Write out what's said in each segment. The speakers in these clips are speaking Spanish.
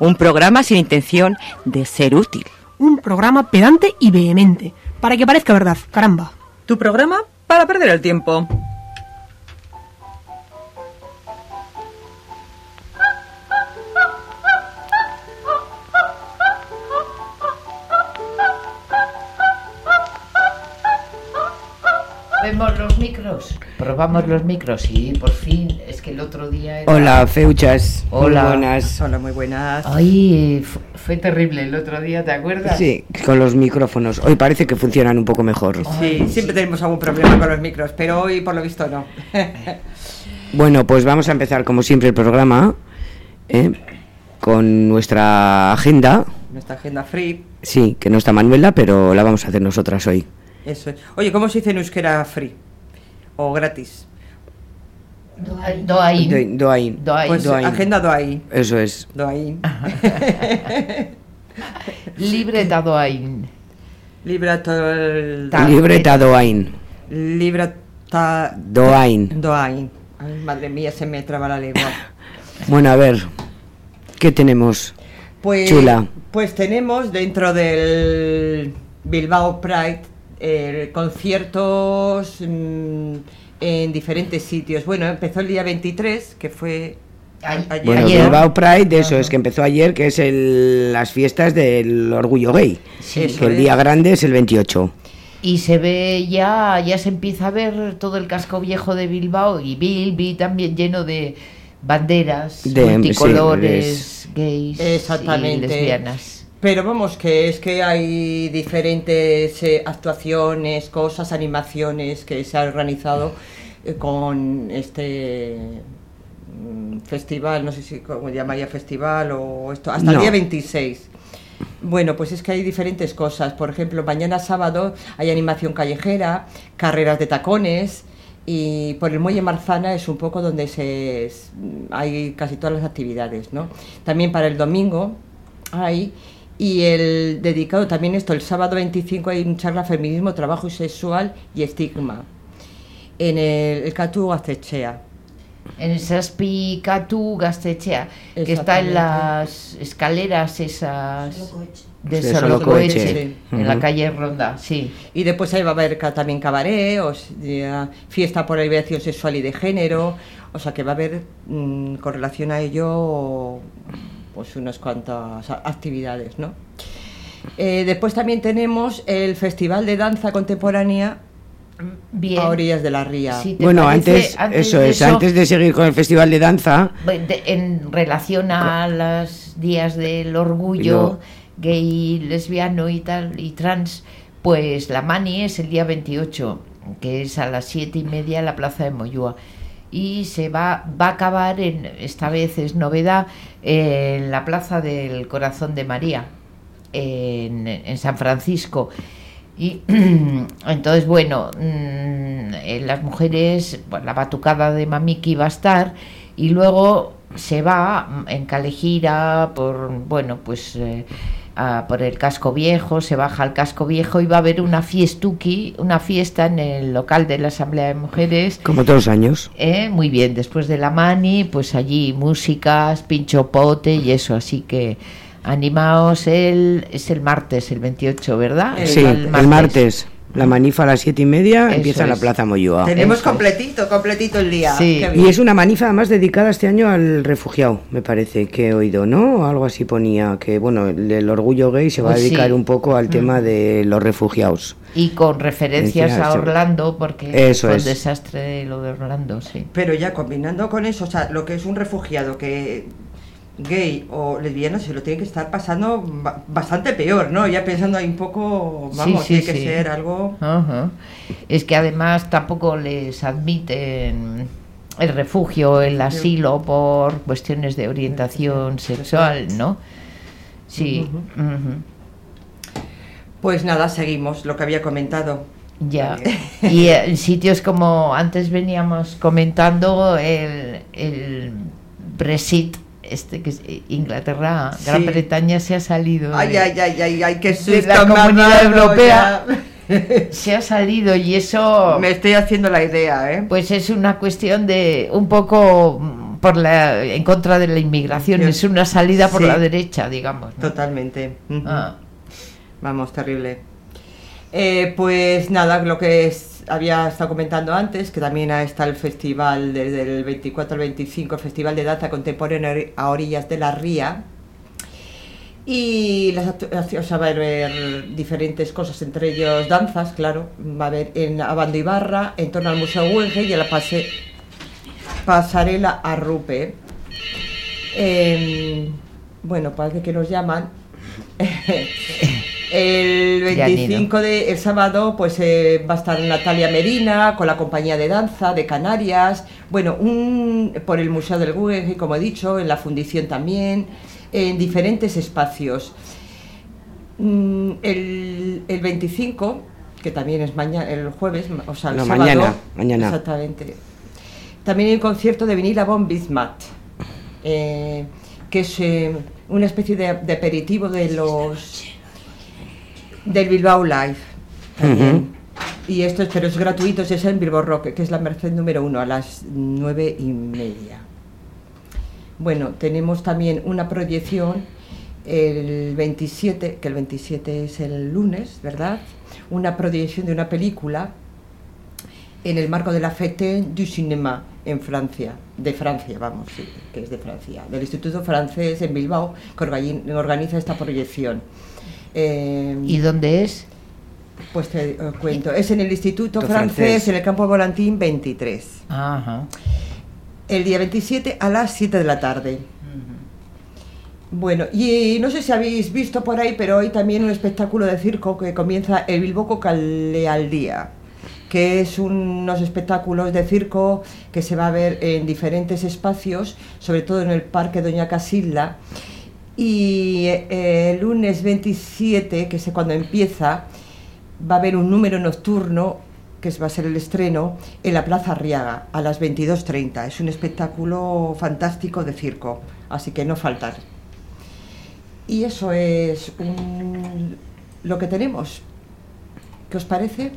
Un programa sin intención de ser útil. Un programa pedante y vehemente. Para que parezca verdad, caramba. Tu programa para perder el tiempo. Vemos los micros, probamos los micros y por fin, es que el otro día era... Hola, feuchas. Hola. Muy buenas. Hola, muy buenas. Ay, fu- fue terrible el otro día, ¿te acuerdas? Sí, con los micrófonos. Hoy parece que funcionan un poco mejor. Sí, siempre tenemos algún problema con los micros, pero hoy por lo visto no. Bueno, pues vamos a empezar como siempre el programa ¿eh? con nuestra agenda. Nuestra agenda free, Sí, que no está Manuela, pero la vamos a hacer nosotras hoy. Eso es. Oye, ¿cómo se dice en euskera free? O gratis. Doain. Doain. Do- Doain. Doain. Pues Doain. agenda doain. Eso es. Doain. Libre da Doain. Libra tol... Ta- Libreta Doain. Libra ta... Doain. Doain. Ay, madre mía, se me traba la lengua. Bueno, a ver, ¿qué tenemos? Pues, Chula. Pues tenemos dentro del Bilbao Pride eh, conciertos mm, en diferentes sitios. Bueno, empezó el día 23, que fue Ay, ayer. Bueno, Ayer. Bilbao Pride, eso es que empezó ayer, que es el- las fiestas del orgullo gay. Sí, que eso el es. día grande es el 28. Y se ve ya, ya se empieza a ver todo el casco viejo de Bilbao y Bilbi también lleno de banderas, De- multicolores, gays Exactamente. y lesbianas. Pero vamos, que es que hay diferentes eh, actuaciones, cosas, animaciones que se han organizado eh, con este mm, festival, no sé si cómo llamaría festival o esto, hasta el día 26. Bueno, pues es que hay diferentes cosas. Por ejemplo, mañana sábado hay animación callejera, carreras de tacones y por el muelle Marzana es un poco donde se hay casi todas las actividades, ¿no? También para el domingo hay y el dedicado también esto el sábado 25 hay un charla feminismo, trabajo y sexual y estigma en el, el Catu Gaztechea. En esas Picatu Gastechea, que está en las escaleras esas de De Solocoeche, Solocoeche. en la calle Ronda, sí. Y después ahí va a haber también cabaret, o sea, fiesta por la liberación sexual y de género, o sea que va a haber mm, con relación a ello pues unas cuantas actividades, ¿no? Eh, después también tenemos el Festival de Danza Contemporánea Bien. a orillas de la ría. Si Bueno, parece, antes, eso de es, antes de seguir con el Festival de Danza, de- en relación a los días del orgullo gay, lesbiano y tal, y trans, pues la mani es el día 28, que es a las siete y media en la plaza de Moyúa. Y se va, va a acabar, en, esta vez es novedad, en la plaza del Corazón de María, en, San Francisco. Y entonces, bueno, mm, eh, las mujeres, bueno, la batucada de Mamiki va a estar y luego se va en Calejira por, bueno, pues eh, a- por el casco viejo, se baja al casco viejo y va a haber una fiestuki, una fiesta en el local de la Asamblea de Mujeres. como todos los años. Eh, muy bien, después de la mani, pues allí músicas, pincho pote y eso, así que Animaos el, es el martes, el 28, ¿verdad? Sí, el martes. La manifa a las siete y media empieza en la Plaza Moyúa. Tenemos completito, completito el día. Sí. Y es una manifa además dedicada este año al refugiado, me parece que he oído, ¿no? Algo así ponía, que bueno, el, orgullo gay se va a pues dedicar un poco al tema mm. de los refugiados. Y con referencias a Orlando, porque eso fue el desastre de lo de Orlando, sí. Pero ya combinando con eso, o sea, lo que es un refugiado que gay o lesbiano se lo tiene que estar pasando bastante peor, ¿no? Ya pensando ahí un poco, vamos, tiene que ser algo... Es que además tampoco les admiten el refugio, el asilo por cuestiones de orientación sexual, ¿no? Sí. Pues nada, seguimos lo que había comentado. Ya. Y en sitios como antes veníamos comentando, el, el Brexit este que es Inglaterra, Gran Bretaña se ha salido ay, ay, ay, ay, ay, qué de la comunidad europea. se ha salido y eso me estoy haciendo la idea, ¿eh? Pues es una cuestión de un poco por la en contra de la inmigración, es una salida por la derecha, digamos. Totalmente. Ah. Vamos, terrible. Eh, pues nada, lo que es había estado comentando antes, que también está el festival desde el 24 al 25, el Festival de Danza Contemporánea a orillas de la Ría. Y las actuaciones, va a haber diferentes cosas, entre ellos danzas, claro. Va a haber en Abando Ibarra, en torno al Museo Huelge y a la pase, pasarela Arrupe. Eh, bueno, parece que nos llaman. El 25 de el sábado pues eh, va a estar Natalia Merina con la compañía de danza de Canarias, bueno, un, por el Museo del Guggenheim, como he dicho, en la fundición también, en diferentes espacios. Mm, el, el 25, que también es mañana, el jueves, o sea, el sábado, mañana, mañana. Exactamente. También hay un concierto de Vinila von Bismarck, eh, que es eh, una especie de aperitivo de los del Bilbao Live también. Y esto es, pero es gratuito, es en Bilbao Rock, que es la Merced número uno, a las nueve y media. Bueno, tenemos también una proyección el 27, que el 27 es el lunes, ¿verdad? Una proyección de una película en el marco de la Fête du Cinéma en Francia, de Francia, vamos, sí, que es de Francia, del Instituto Francés en Bilbao, que organiza esta proyección. Eh, ¿Y dónde es? Pues te cuento. Es en el Instituto francés, en el campo Volantín 23. Ajá. El día 27 a las 7 de la tarde. Bueno, y no sé si habéis visto por ahí, pero hoy también un espectáculo de circo que comienza el Bilboco Día que es unos espectáculos de circo que se va a ver en diferentes espacios, sobre todo en el Parque Doña Casilda y eh, el lunes 27, que es cuando empieza, va a haber un número nocturno, que va a ser el estreno, en la Plaza Arriaga, a las 22.30. Es un espectáculo fantástico de circo, así que no faltar. Y eso es lo que tenemos. ¿Qué os parece?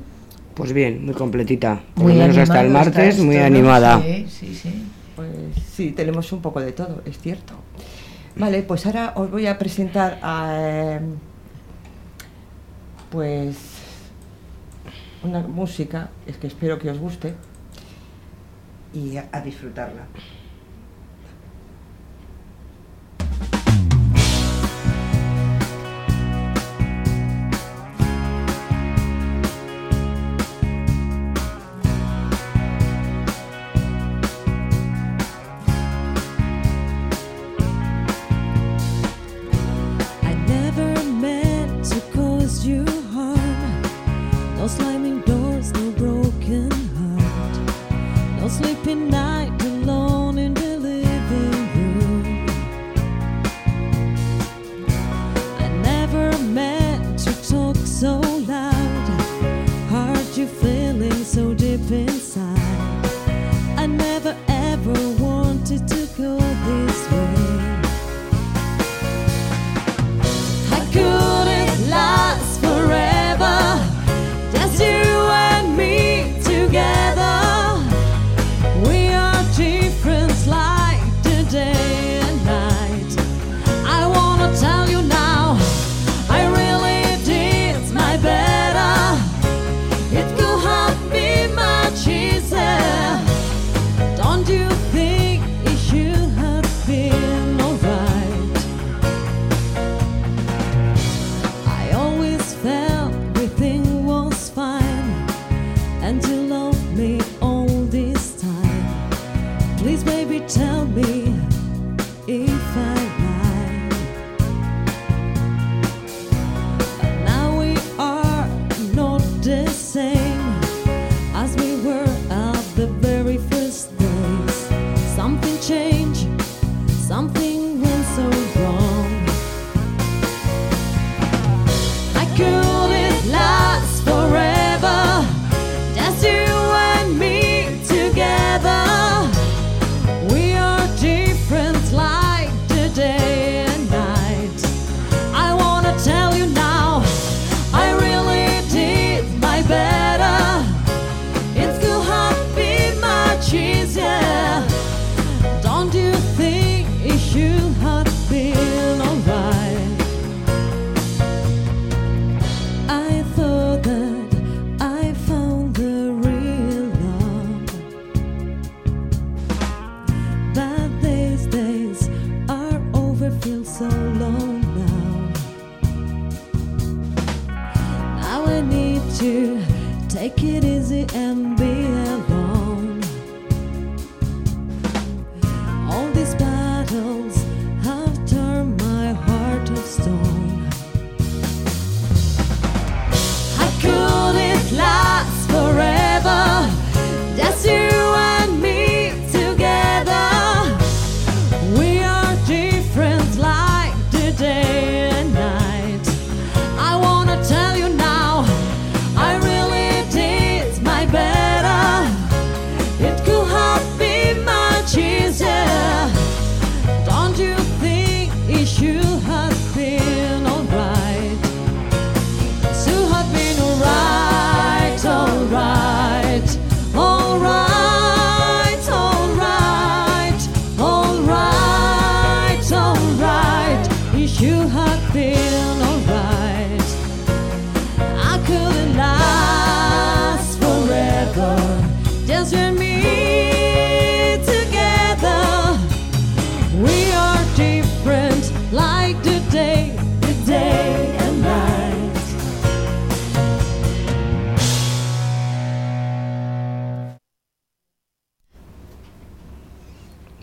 Pues bien, muy completita. Por lo menos hasta el martes, muy animada. Sí, sí, sí. Pues sí, tenemos un poco de todo, es cierto. Vale, pues ahora os voy a presentar a, em, pues una música, es que espero que os guste y a disfrutarla.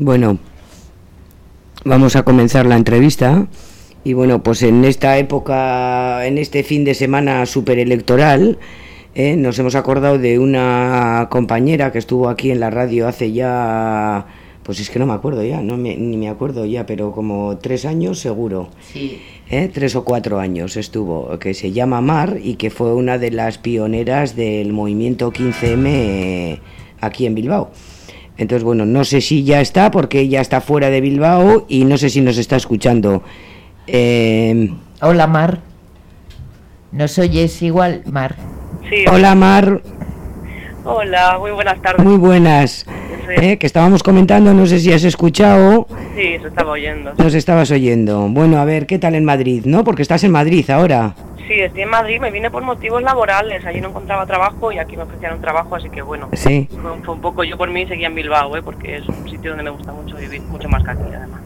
Bueno, vamos a comenzar la entrevista. Y bueno, pues en esta época, en este fin de semana superelectoral, eh, nos hemos acordado de una compañera que estuvo aquí en la radio hace ya, pues es que no me acuerdo ya, no me- ni me acuerdo ya, pero como tres años seguro. Sí. ¿eh? tres o cuatro años estuvo, que se llama Mar y que fue una de las pioneras del movimiento 15M eh, aquí en Bilbao. Entonces, bueno, no sé si ya está, porque ella está fuera de Bilbao y no sé si nos está escuchando. Eh, Hola, Mar. ¿Nos oyes igual, Mar? Sí, hola Mar, hola, muy buenas tardes. muy buenas. ¿eh? Que estábamos comentando, no sé si has escuchado, Sí, se estaba oyendo. nos estabas oyendo. Bueno, a ver, ¿qué tal en Madrid? ¿No? Porque estás en Madrid ahora. Sí, estoy en Madrid, me vine por motivos laborales. Allí no encontraba trabajo y aquí me ofrecían un trabajo, así que bueno. Sí. Fue, fue un poco yo por mí seguía en Bilbao, ¿eh? porque es un sitio donde me gusta mucho vivir, mucho más que aquí además.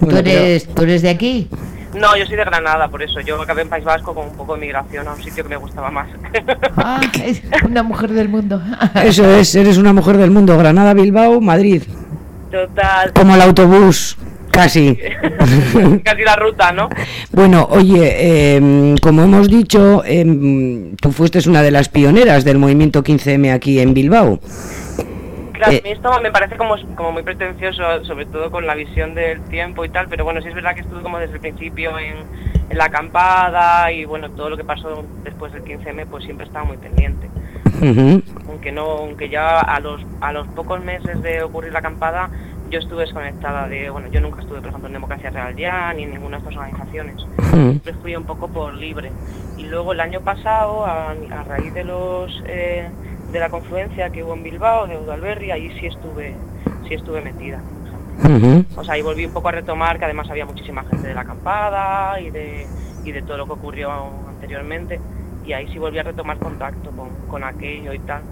¿Tú eres, ¿Tú eres de aquí? No, yo soy de Granada, por eso. Yo acabé en País Vasco con un poco de migración a un sitio que me gustaba más. Ah, es una mujer del mundo. Eso es, eres una mujer del mundo. Granada, Bilbao, Madrid. Total. Como el autobús, casi. Casi la ruta, ¿no? bueno, oye, em, como hemos dicho, em, tú fuiste una de las pioneras del movimiento 15M aquí en Bilbao. Claro, Eh. a mí esto me parece como, como muy pretencioso, sobre todo con la visión del tiempo y tal, pero bueno, sí es verdad que estuve como desde el principio en, en la acampada y bueno, todo lo que pasó después del 15M pues siempre estaba muy pendiente. Aunque no, aunque ya a los, a los pocos meses de ocurrir la acampada yo estuve desconectada de, bueno, yo nunca estuve por ejemplo en Democracia Real ya ni en ninguna de estas organizaciones siempre fui un poco por libre. Y luego el año pasado, a, a raíz de los eh, de la confluencia que hubo en Bilbao, de Udalberri, ahí sí estuve, sí estuve metida. O sea, ahí volví un poco a retomar que además había muchísima gente de la acampada y de, y de todo lo que ocurrió anteriormente. Y ahí sí volví a retomar contacto con, con aquello y tal.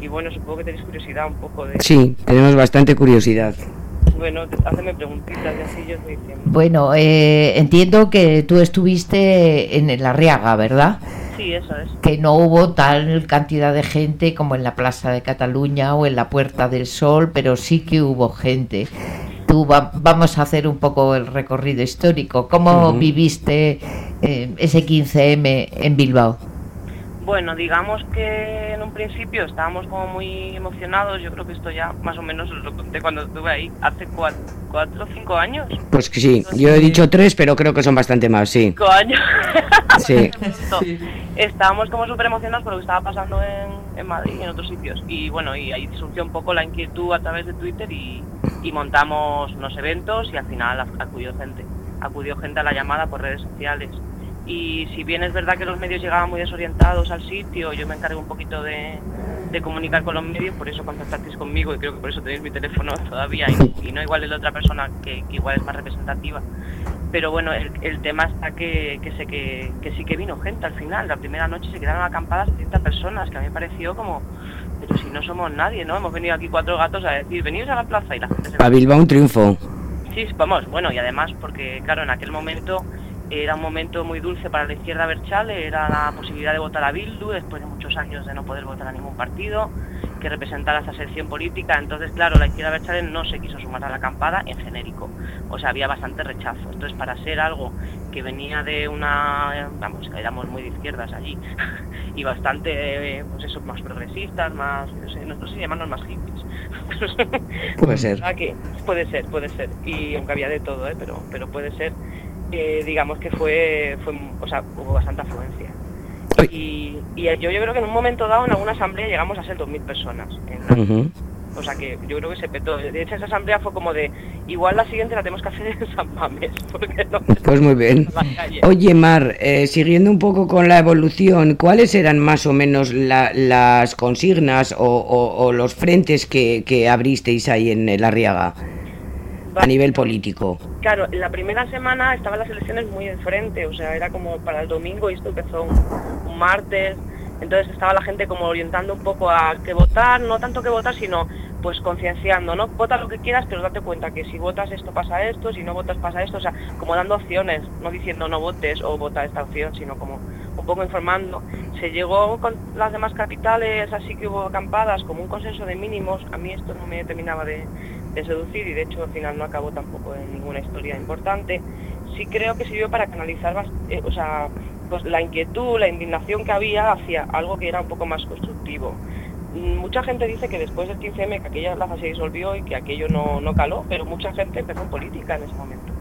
Y bueno, supongo que tenéis curiosidad un poco de... Sí, tenemos bastante curiosidad. Bueno, te- hacedme preguntitas y así yo estoy diciendo. Bueno, eh, entiendo que tú estuviste en la Arriaga, ¿verdad? Sí, eso es. Que no hubo tal cantidad de gente como en la Plaza de Cataluña o en la Puerta del Sol, pero sí que hubo gente. Tú va- vamos a hacer un poco el recorrido histórico. ¿Cómo viviste eh, ese 15M en Bilbao? Bueno, digamos que en un principio estábamos como muy emocionados. Yo creo que esto ya más o menos os lo conté cuando estuve ahí hace cuatro, cuatro o cinco años. Pues que sí, yo he dicho tres, pero creo que son bastante más, sí. Cinco años. Sí. Estábamos como súper emocionados por lo que estaba pasando en, en Madrid y en otros sitios. Y bueno, y ahí surgió un poco la inquietud a través de Twitter y, y montamos unos eventos y al final ac- acudió gente. Acudió gente a la llamada por redes sociales. Y si bien es verdad que los medios llegaban muy desorientados al sitio, yo me encargué un poquito de, de comunicar con los medios, por eso contactasteis conmigo y creo que por eso tenéis mi teléfono todavía y, y no igual el de otra persona que, que igual es más representativa. Pero bueno, el, el tema está que, que sé que, que sí que vino gente al final. La primera noche se quedaron acampadas 30 personas, que a mí me pareció como, pero si no somos nadie, ¿no? Hemos venido aquí cuatro gatos a decir, venid a la plaza y la gente se A Bilbao un triunfo. Sí, vamos, bueno, y además porque, claro, en aquel momento Era un momento muy dulce para la izquierda Berchale, era la posibilidad de votar a Bildu después de muchos años de no poder votar a ningún partido que representara esa sección política. Entonces, claro, la izquierda Berchale no se quiso sumar a la acampada en genérico. O sea, había bastante rechazo. Entonces, para ser algo que venía de una... Vamos, que éramos muy de izquierdas allí y bastante, eh, pues eso, más progresistas, más... No sé, no sé llamarnos más hippies. Puede ser. Ah, que puede ser, puede ser. Y aunque había de todo, ¿eh? pero, pero puede ser. Eh, digamos que fue, fue, o sea, hubo bastante afluencia. Y, y yo, yo creo que en un momento dado en alguna asamblea llegamos a ser 2.000 personas. en la-. O sea que yo creo que se petó. De hecho, esa asamblea fue como de, igual la siguiente la tenemos que hacer en San Mamés, porque no Pues muy bien. Oye, Mar, eh, siguiendo un poco con la evolución, ¿cuáles eran más o menos la- las consignas o, o- o los frentes que, que abristeis ahí en el Arriaga a nivel político? Claro, la primera semana estaban las elecciones muy de frente, o sea, era como para el domingo y esto empezó un, un martes, entonces estaba la gente como orientando un poco a que votar, no tanto que votar, sino pues concienciando, ¿no? Vota lo que quieras, pero date cuenta que si votas esto pasa esto, si no votas pasa esto, o sea, como dando opciones, no diciendo no votes o vota esta opción, sino como un poco informando. Se llegó con las demás capitales, así que hubo acampadas, como un consenso de mínimos, a mí esto no me terminaba de, de seducir y de hecho al final no acabó tampoco en ninguna historia importante. Sí creo que sirvió para canalizar bas- eh, o sea, pues la inquietud, la indignación que había hacia algo que era un poco más constructivo. Mm, Mucha gente dice que después del 15M que aquella plaza se disolvió y que aquello no, no caló, pero mucha gente empezó en política en ese momento.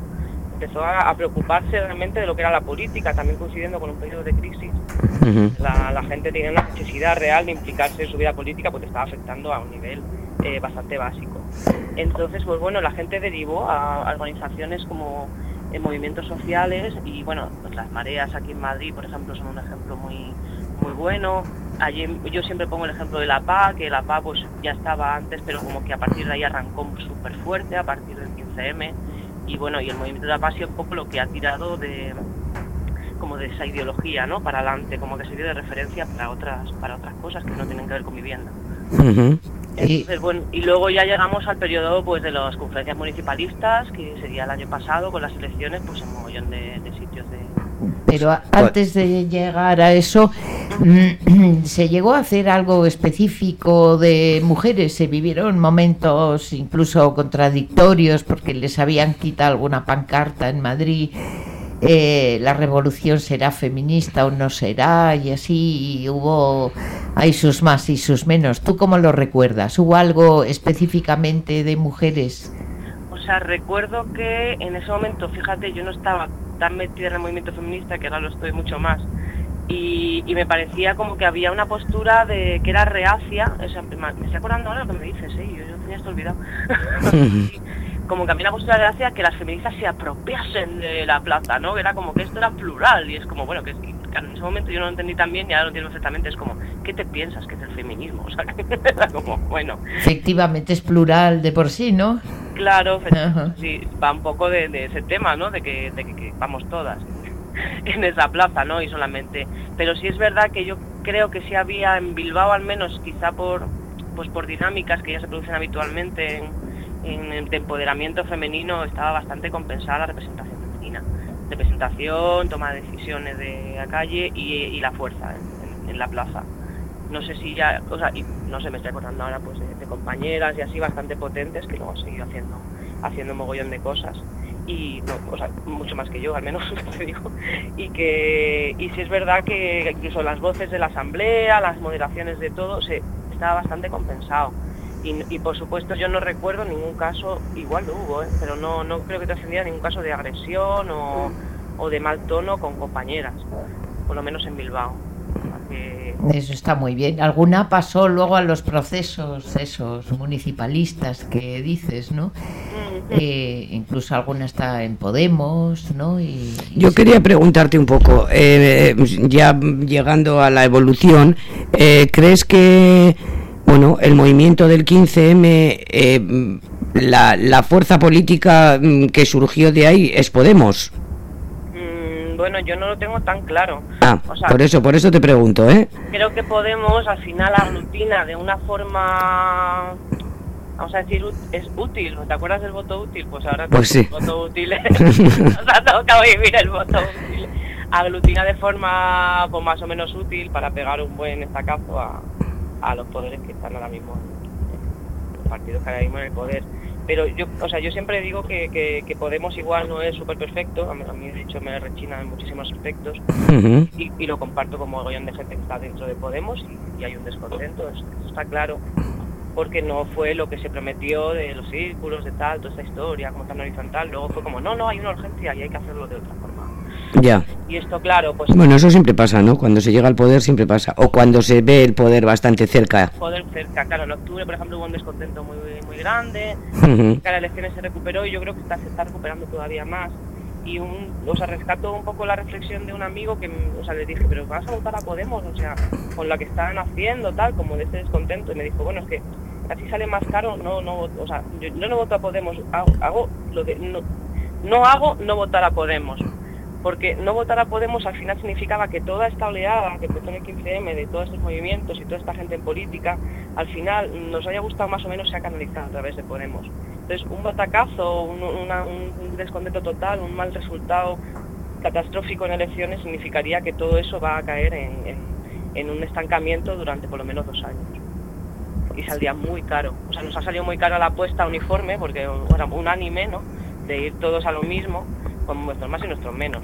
Empezó a, a preocuparse realmente de lo que era la política, también coincidiendo con un periodo de crisis. La, la gente tenía una necesidad real de implicarse en su vida política porque estaba afectando a un nivel eh, bastante básico. Entonces, pues bueno, la gente derivó a, organizaciones como eh, movimientos sociales y bueno, pues las mareas aquí en Madrid, por ejemplo, son un ejemplo muy muy bueno. Allí yo siempre pongo el ejemplo de la PA, que la PA pues ya estaba antes, pero como que a partir de ahí arrancó súper fuerte a partir del 15M y bueno, y el movimiento de la PA ha sido un poco lo que ha tirado de como de esa ideología, ¿no? Para adelante, como que sirvió de referencia para otras para otras cosas que no tienen que ver con vivienda. Ujú. Y- Entonces, bueno, y luego ya llegamos al periodo pues de las conferencias municipalistas, que sería el año pasado con las elecciones, pues en un mogollón de, de sitios de... Pero antes de llegar a eso, mm, ¿se llegó a hacer algo específico de mujeres? ¿Se vivieron momentos incluso contradictorios porque les habían quitado alguna pancarta en Madrid? Eh, la revolución será feminista o no será y así y hubo hay sus más y sus menos. ¿Tú cómo lo recuerdas? ¿Hubo algo específicamente de mujeres? O sea, recuerdo que en ese momento, fíjate, yo no estaba tan metida en el movimiento feminista, que ahora lo estoy mucho más, y, y me parecía como que había una postura de que era reacia, o sea, me me estoy acordando ahora lo que me dices, ¿eh? yo, yo tenía esto olvidado. como que había una postura de reacia que las feministas se apropiasen de la plaza, ¿no? Era como que esto era plural, y es como, bueno, que, que en ese momento yo no lo entendí tan bien y ahora lo entiendo perfectamente, es como, ¿qué te piensas que es el feminismo? O sea, que era como, bueno, Efectivamente es plural de por sí, ¿no? Claro, sí, va un poco de, de ese tema, ¿no? De que, de que- que vamos todas en esa plaza, ¿no? Y solamente. Pero sí es verdad que yo creo que sí había en Bilbao, al menos, quizá por, pues por dinámicas que ya se producen habitualmente en, en de empoderamiento femenino, estaba bastante compensada la representación femenina. Representación, toma de decisiones de la calle y, la fuerza en- la plaza no sé si ya, o sea, y no sé, me estoy acordando ahora pues de, de compañeras y así bastante potentes que luego han seguido haciendo, haciendo un mogollón de cosas y no, o sea, mucho más que yo al menos te digo y que y sí es verdad que incluso las voces de la asamblea, las moderaciones de todo, se estaba bastante compensado. Y, y, por supuesto yo no recuerdo ningún caso, igual lo hubo, ¿eh? pero no, no creo que trascendiera ningún caso de agresión o, o de mal tono con compañeras, por lo menos en Bilbao. Que- Eso está muy bien. ¿Alguna pasó luego a los procesos esos municipalistas que dices, no? Eh, incluso alguna está en Podemos, ¿no? Y, y Yo sí. quería preguntarte un poco, eh, ya llegando a la evolución, eh, ¿crees que bueno, el movimiento del 15M, eh, la, la fuerza política mm, que surgió de ahí es Podemos? Mm, bueno, yo no lo tengo tan claro. Ah, O sea, por eso, por eso te pregunto, ¿eh? creo que Podemos al final aglutina de una forma vamos a decir, es útil. ¿Te acuerdas del voto útil? Pues ahora Pues sí. el voto útil nos ha tocado vivir el voto útil. Aglutina de forma pues, más o menos útil para pegar un buen estacazo a, a los poderes que están ahora mismo, los partidos que ahora mismo en el poder. Pero yo, o sea, yo siempre digo que, que- que Podemos igual no es súper perfecto, a mí, de hecho me rechina en muchísimos aspectos, y, y lo comparto como gollón de gente que está dentro de Podemos y, y hay un descontento, eso, eso está claro, porque no fue lo que se prometió de los círculos, de tal, toda esta historia, como tan horizontal, luego fue como, no, no, hay una urgencia y hay que hacerlo de otra forma. Ya. Y esto, claro, pues Bueno, eso siempre pasa, ¿no? Cuando se llega al poder siempre pasa. O cuando se ve el poder bastante cerca. poder cerca, claro, en octubre, por ejemplo, hubo un descontento muy, muy grande, que las elecciones se recuperó y yo creo que está, se está recuperando todavía más. Y un, o sea, rescato un poco la reflexión de un amigo que, o sea, le dije, pero vas a votar a Podemos, o sea, con la que están haciendo, tal, como de este descontento. Y me dijo, bueno, es que así sale más caro, no, no, o sea, yo, yo no voto a Podemos, hago, hago lo de, no, no hago no votar a Podemos. Porque no votar a Podemos al final significaba que toda esta oleada que empezó en el 15M de todos estos movimientos y toda esta gente en política, al final nos haya gustado más o menos se ha canalizado a través de Podemos. Entonces, un batacazo, un, una- un descontento total, un mal resultado catastrófico en elecciones significaría que todo eso va a caer en, en- en un estancamiento durante por lo menos dos años. Y saldría muy caro. O sea, nos ha salido muy caro la apuesta uniforme, porque era unánime, ¿no? De ir todos a lo mismo, con nuestros más y nuestros menos.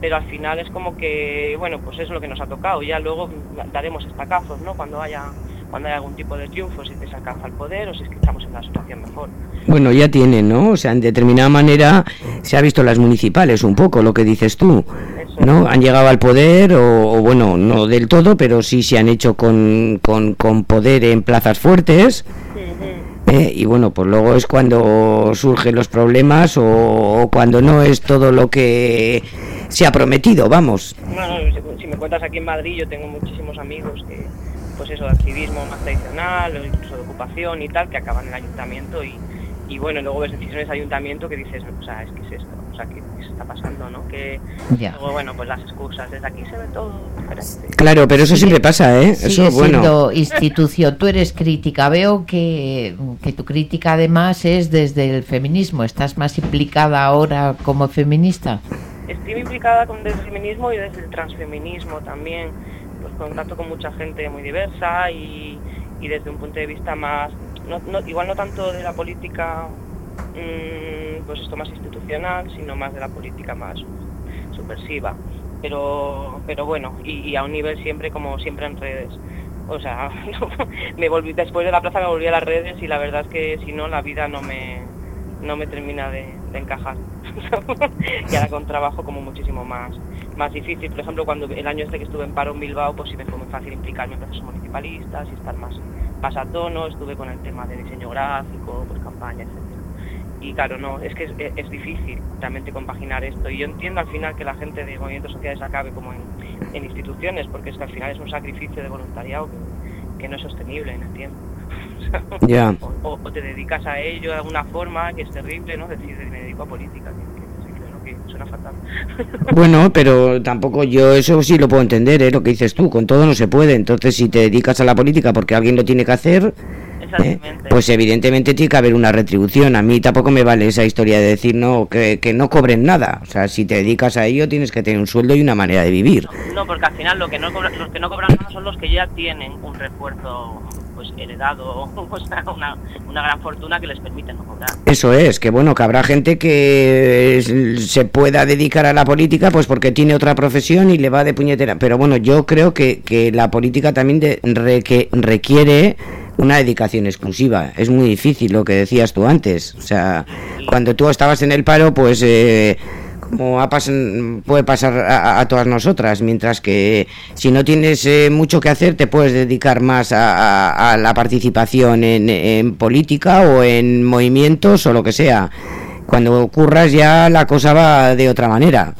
Pero al final es como que, bueno, pues es lo que nos ha tocado. Ya luego daremos estacazos, ¿no? Cuando haya, cuando haya algún tipo de triunfo, si se alcanza el poder o si es que estamos en una situación mejor. Bueno, ya tienen, ¿no? O sea, en determinada manera se ha visto las municipales un poco, lo que dices tú, Eso. ¿no? Han llegado al poder, o, o bueno, no del todo, pero sí se han hecho con, con, con poder en plazas fuertes. ¿Eh? Y bueno, pues luego es cuando surgen los problemas o, o cuando no es todo lo que se ha prometido, vamos. Si- me cuentas aquí en Madrid, yo tengo muchísimos amigos que, pues eso, de activismo más tradicional, o incluso de ocupación y tal, que acaban en el ayuntamiento y, y bueno, luego ves decisiones de ayuntamiento que dices, o sea, es que es esto, o sea, que está pasando, ¿no? Que Ya. luego, bueno, pues las excusas, desde aquí se ve todo diferente. Claro, pero eso siempre pasa, ¿eh? Sigue Eso, bueno. siendo institución. Tú eres crítica. Veo que, que tu crítica además es desde el feminismo. ¿Estás más implicada ahora como feminista? Estoy implicada con desde el feminismo y desde el transfeminismo también, pues contacto con mucha gente muy diversa y, y desde un punto de vista más, no, no- igual no tanto de la política, pues esto más institucional, sino más de la política más subversiva. Pero, pero bueno, y, a un nivel siempre como siempre en redes. O sea, me volví después de la plaza me volví a las redes y la verdad es que si no la vida no me no me termina de, encajar. y ahora con trabajo como muchísimo más más difícil. Por ejemplo, cuando el año este que estuve en paro en Bilbao, pues sí me fue muy fácil implicarme en procesos municipalistas y estar más, más a tono. Estuve con el tema de diseño gráfico, pues campaña, etcétera. Y claro, no, es que es, es difícil realmente compaginar esto. Y yo entiendo al final que la gente de movimientos sociales acabe como en, en instituciones, porque es que al final es un sacrificio de voluntariado que, que no es sostenible en el tiempo. O, te dedicas a ello de alguna forma, que es terrible, ¿no? Decir, me dedico a política, que, que, que- que suena fatal. Bueno, pero tampoco yo eso sí lo puedo entender, ¿eh? Lo que dices tú, con todo no se puede. Entonces, si te dedicas a la política porque alguien lo tiene que hacer, ¿eh? Pues evidentemente tiene que haber una retribución. A mí tampoco me vale esa historia de decir no que, que no cobren nada. O sea, si te dedicas a ello tienes que tener un sueldo y una manera de vivir. No, porque al final lo que no cobra- los que no cobran nada son los que ya tienen un refuerzo pues heredado, o sea, una, una gran fortuna que les permite no cobrar. Eso es, que bueno, que habrá gente que es- se pueda dedicar a la política pues porque tiene otra profesión y le va de puñetera. Pero bueno, yo creo que, que la política también de- re- que requiere una dedicación exclusiva. Es muy difícil lo que decías tú antes. O sea, cuando tú estabas en el paro, pues... eh, como pas- puede pasar a, a todas nosotras, mientras que si no tienes eh, mucho que hacer te puedes dedicar más a, a- a la participación en, en política o en movimientos o lo que sea. Cuando ocurras ya la cosa va de otra manera.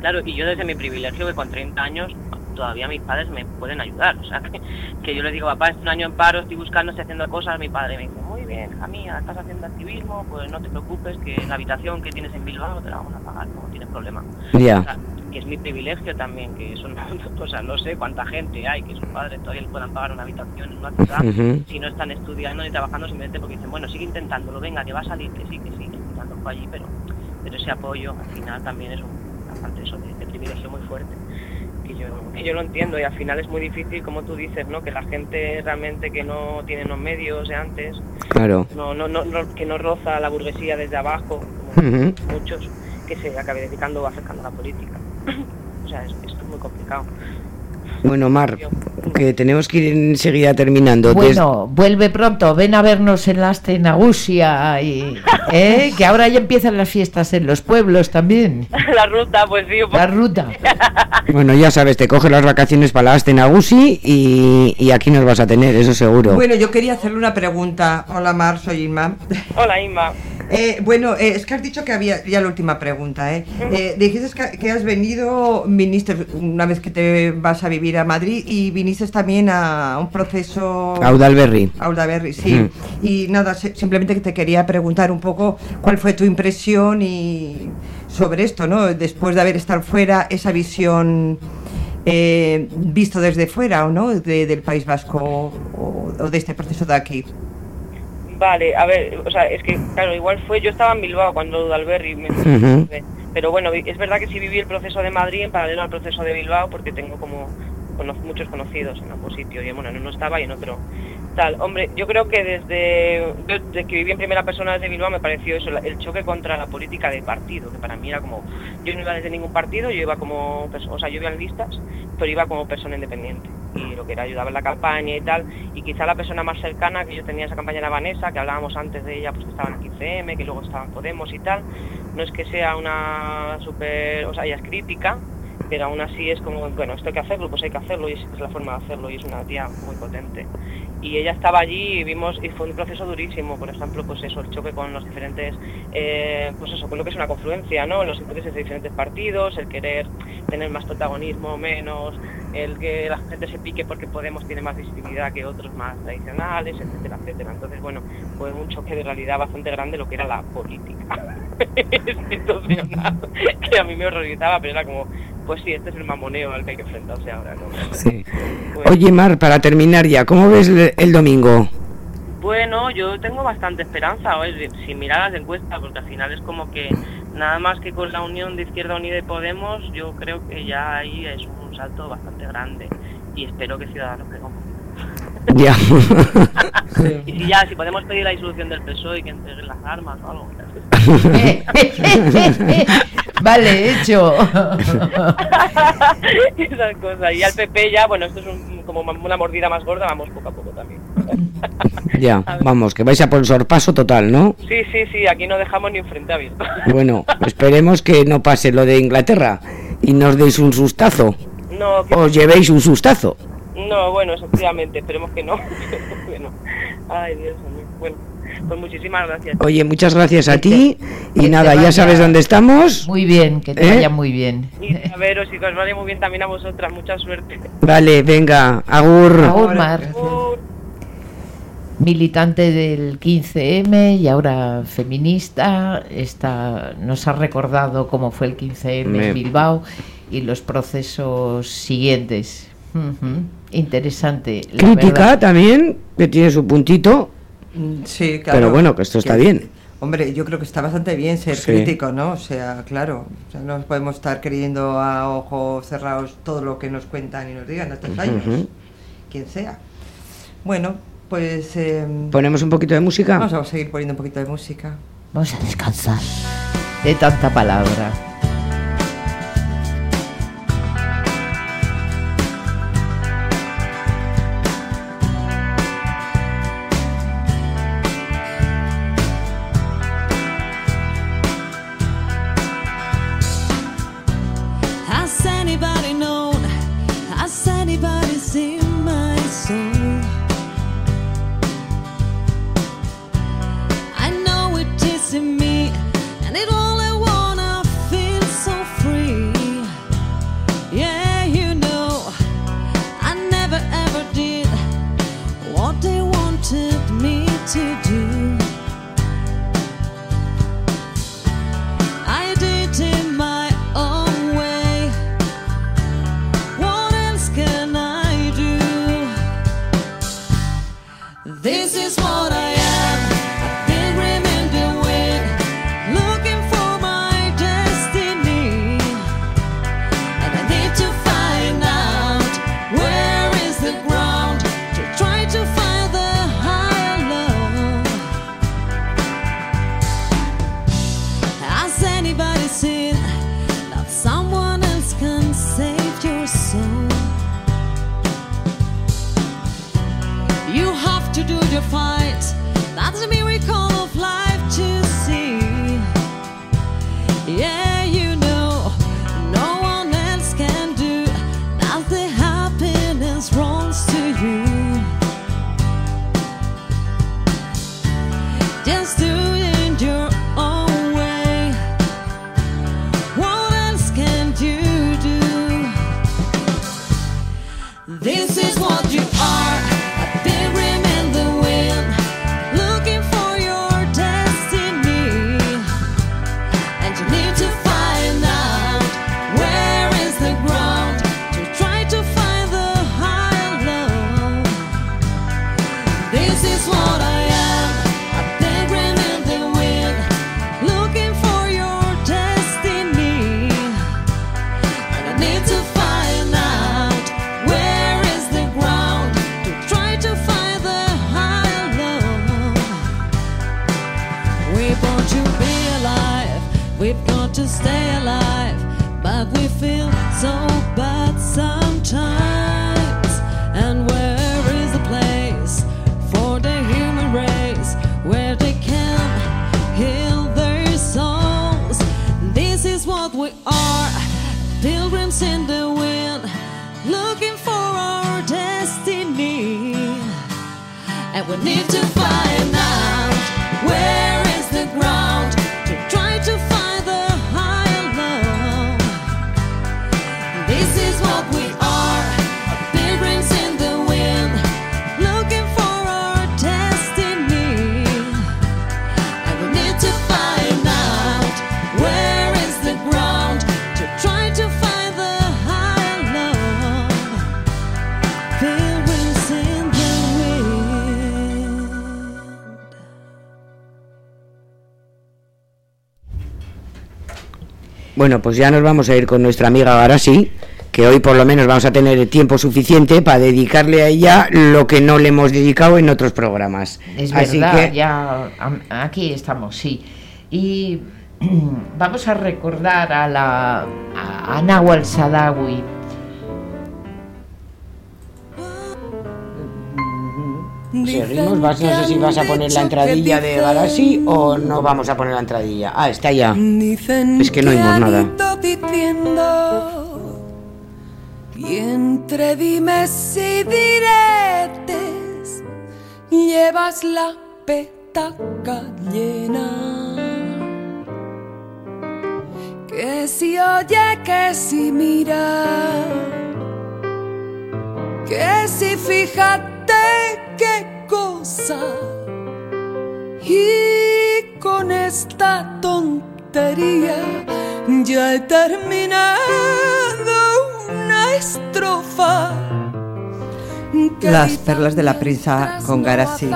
Claro, y yo desde mi privilegio, que con 30 años todavía mis padres me pueden ayudar. O sea, que, que yo les digo, papá, estoy un año en paro, estoy buscando, estoy haciendo cosas. Mi padre me dice, muy bien, hija mía, estás haciendo activismo, pues no te preocupes, que la habitación que tienes en Bilbao te la vamos a pagar, no tienes problema. O Ya. sea, que es mi privilegio también, que eso no, o sea, no sé cuánta gente hay, que sus padres todavía les puedan pagar una habitación en una ciudad si no están estudiando ni trabajando simplemente porque dicen, bueno, sigue intentándolo, venga, que va a salir, que sí, que sí, intentando fue allí, pero, pero ese apoyo al final también es un, aparte eso, de, de privilegio muy fuerte. Que yo, que yo lo entiendo y al final es muy difícil, como tú dices, ¿no? que la gente realmente que no tiene los medios de antes, Claro. no, no, no, no- que no roza la burguesía desde abajo, como muchos, que se acabe dedicando o acercando a la política. o sea, es, es muy complicado. Bueno, Mar, que tenemos que ir enseguida terminando. Des- Bueno, vuelve pronto, ven a vernos en la Astenagusia y ¿eh? que ahora ya empiezan las fiestas en los pueblos también. la ruta, pues sí, La ruta. Bueno, ya sabes, te coges las vacaciones para la Astenagusi y, y aquí nos vas a tener, eso seguro. Bueno, yo quería hacerle una pregunta. Hola Mar, soy Inma. Hola, Inma. Eh, bueno, eh, es que has dicho que había, ya la última pregunta, ¿eh? Eh, dijiste que, que has venido, viniste una vez que te vas a vivir a Madrid y viniste también a un proceso... Audalberry. Audaberry, sí. Mm. Y nada, simplemente que te quería preguntar un poco cuál fue tu impresión y sobre esto, ¿no? Después de haber estado fuera, esa visión eh, visto desde fuera, ¿o no? De- del País Vasco o, o de este proceso de aquí. Vale, a ver, o sea, es que, claro, igual fue, yo estaba en Bilbao cuando Udalberry me Ujú. pero bueno, es verdad que sí viví el proceso de Madrid en paralelo al proceso de Bilbao porque tengo como muchos conocidos en ambos sitios y bueno, en uno estaba y en otro tal. Hombre, yo creo que desde, desde que viví en primera persona desde Bilbao me pareció eso, el choque contra la política de partido, que para mí era como, yo no iba desde ningún partido, yo iba como, o sea, yo iba en listas, pero iba como persona independiente. Y lo que era ayudaba en la campaña y tal, y quizá la persona más cercana que yo tenía en esa campaña era Vanessa, que hablábamos antes de ella, pues que estaba en el 15M, que luego estaba en Podemos y tal, no es que sea una super, o sea, ella es crítica, pero aún así es como, bueno, esto hay que hacerlo, pues hay que hacerlo y es, la forma de hacerlo y es una tía muy potente. Y ella estaba allí y vimos, y fue un proceso durísimo, por ejemplo, pues eso, el choque con los diferentes, eh, pues eso, con lo que es una confluencia, ¿no? Los intereses de diferentes partidos, el querer tener más protagonismo, menos, el que la gente se pique porque Podemos tiene más visibilidad que otros más tradicionales, etcétera, etcétera. Entonces, bueno, fue un choque de realidad bastante grande lo que era la política institucional, que a mí me horrorizaba, pero era como, pues sí, este es el mamoneo al que hay que enfrentarse ahora, ¿no? Sí. Bueno. Oye, Mar, para terminar ya, ¿cómo ves el, el domingo? Bueno, yo tengo bastante esperanza, oye, sin mirar las encuestas, porque al final es como que nada más que con la unión de Izquierda Unida y Podemos, yo creo que ya ahí es un salto bastante grande y espero que Ciudadanos que. Ya. Y si ya, si podemos pedir la disolución del PSOE y que entreguen las armas o algo. vale, hecho. Esas cosas. Y al PP ya, bueno, esto es un- como una mordida más gorda, vamos poco a poco también. ya, vamos, que vais a por el sorpaso total, ¿no? Sí, sí, sí, aquí no dejamos ni un frente abierto. Bueno, esperemos que no pase lo de Inglaterra y nos deis un sustazo. No, que- Os llevéis un sustazo. No, bueno, efectivamente, esperemos que no. bueno, ay, Dios mío. Bueno, pues muchísimas gracias. Oye, muchas gracias a ti y nada, ya sabes dónde estamos. Muy bien, que te ¿Eh? vaya muy bien. Y a veros y que os vaya muy bien también a vosotras. Mucha suerte. Vale, venga, agur. Agur, Mar. Militante del 15M y ahora feminista, está, nos ha recordado cómo fue el 15M Me- en Bilbao y los procesos siguientes. Interesante. Crítica verdad. también, que tiene su puntito. Mm, Sí, claro. Pero bueno, que esto está bien. Hombre, yo creo que está bastante bien ser Sí. crítico, ¿no? O sea, claro, o sea, no podemos estar creyendo a ojos cerrados todo lo que nos cuentan y nos digan estos años, Ujú. quien sea. Bueno, pues eh, Ponemos un poquito de música. vamos a seguir poniendo un poquito de música. Vamos a descansar de tanta palabra. Bueno, pues ya nos vamos a ir con nuestra amiga Garasi, que hoy por lo menos vamos a tener tiempo suficiente para dedicarle a ella lo que no le hemos dedicado en otros programas. Es Así verdad, que ya aquí estamos, sí. Y vamos a recordar a la a, a Nahual Sadawi. Seguimos. Vas, no sé si vas a poner la entradilla de Garasi o no vamos a poner la entradilla. Ah, está ya. Es que no oímos nada. diciendo y entre dimes y diretes llevas la petaca llena. Que si oye, que si mira, que si fíjate qué cosa. Y con esta tontería ya he terminado una estrofa. Las perlas de la prisa con Garasi.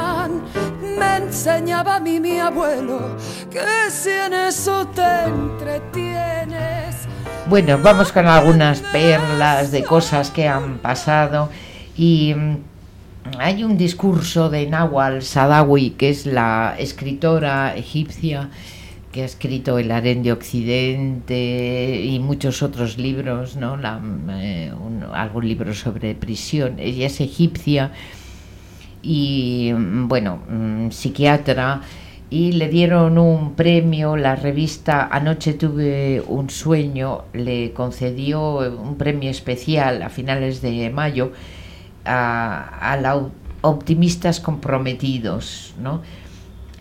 Me enseñaba a mí mi abuelo que si en eso te entretienes. Bueno, vamos con algunas perlas de cosas que han pasado y mm, hay un discurso de Nawal Sadawi, que es la escritora egipcia que ha escrito El harén de Occidente y muchos otros libros, ¿no? La, eh, algún libro sobre prisión. Ella es egipcia y bueno, mm, psiquiatra y le dieron un premio, la revista Anoche tuve un sueño le concedió un premio especial a finales de mayo a, a la op- optimistas comprometidos, ¿no?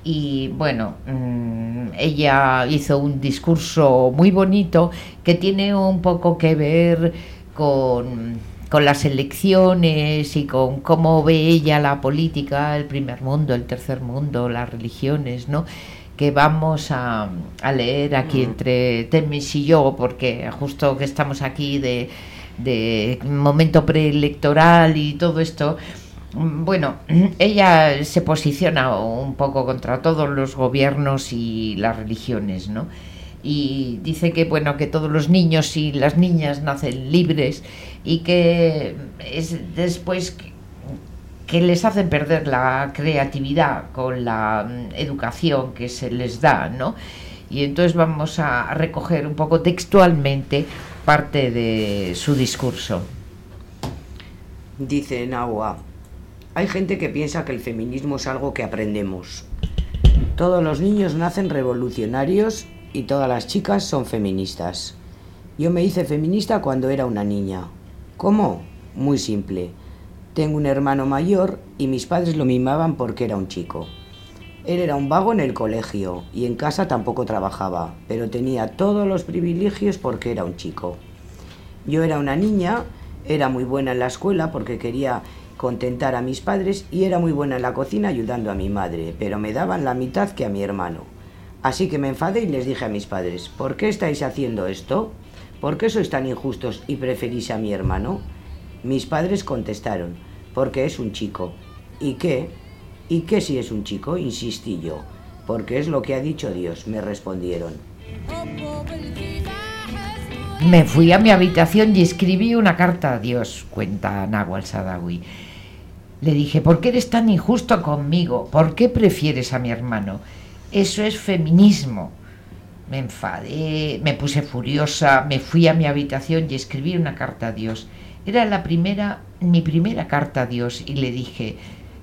Y bueno, mm, ella hizo un discurso muy bonito que tiene un poco que ver con, con las elecciones y con cómo ve ella la política, el primer mundo, el tercer mundo, las religiones, ¿no? que vamos a, a leer aquí entre Temis y yo, porque justo que estamos aquí de, de momento preelectoral y todo esto, bueno, ella se posiciona un poco contra todos los gobiernos y las religiones, ¿no? Y dice que bueno, que todos los niños y las niñas nacen libres y que es después que, que les hacen perder la creatividad con la mm, educación que se les da, ¿no? Y entonces vamos a recoger un poco textualmente parte de su discurso. Dice Nahua, hay gente que piensa que el feminismo es algo que aprendemos. Todos los niños nacen revolucionarios y todas las chicas son feministas. Yo me hice feminista cuando era una niña. ¿Cómo? Muy simple. Tengo un hermano mayor y mis padres lo mimaban porque era un chico. Él era un vago en el colegio y en casa tampoco trabajaba, pero tenía todos los privilegios porque era un chico. Yo era una niña, era muy buena en la escuela porque quería contentar a mis padres y era muy buena en la cocina ayudando a mi madre, pero me daban la mitad que a mi hermano. Así que me enfadé y les dije a mis padres, ¿por qué estáis haciendo esto? ¿Por qué sois tan injustos y preferís a mi hermano? Mis padres contestaron, porque es un chico. ¿Y qué? ¿Y qué si es un chico? insistí yo. Porque es lo que ha dicho Dios, me respondieron. Me fui a mi habitación y escribí una carta a Dios, cuenta Nahual Sadawi. Le dije, ¿por qué eres tan injusto conmigo? ¿Por qué prefieres a mi hermano? Eso es feminismo. Me enfadé, me puse furiosa, me fui a mi habitación y escribí una carta a Dios. Era la primera, mi primera carta a Dios y le dije,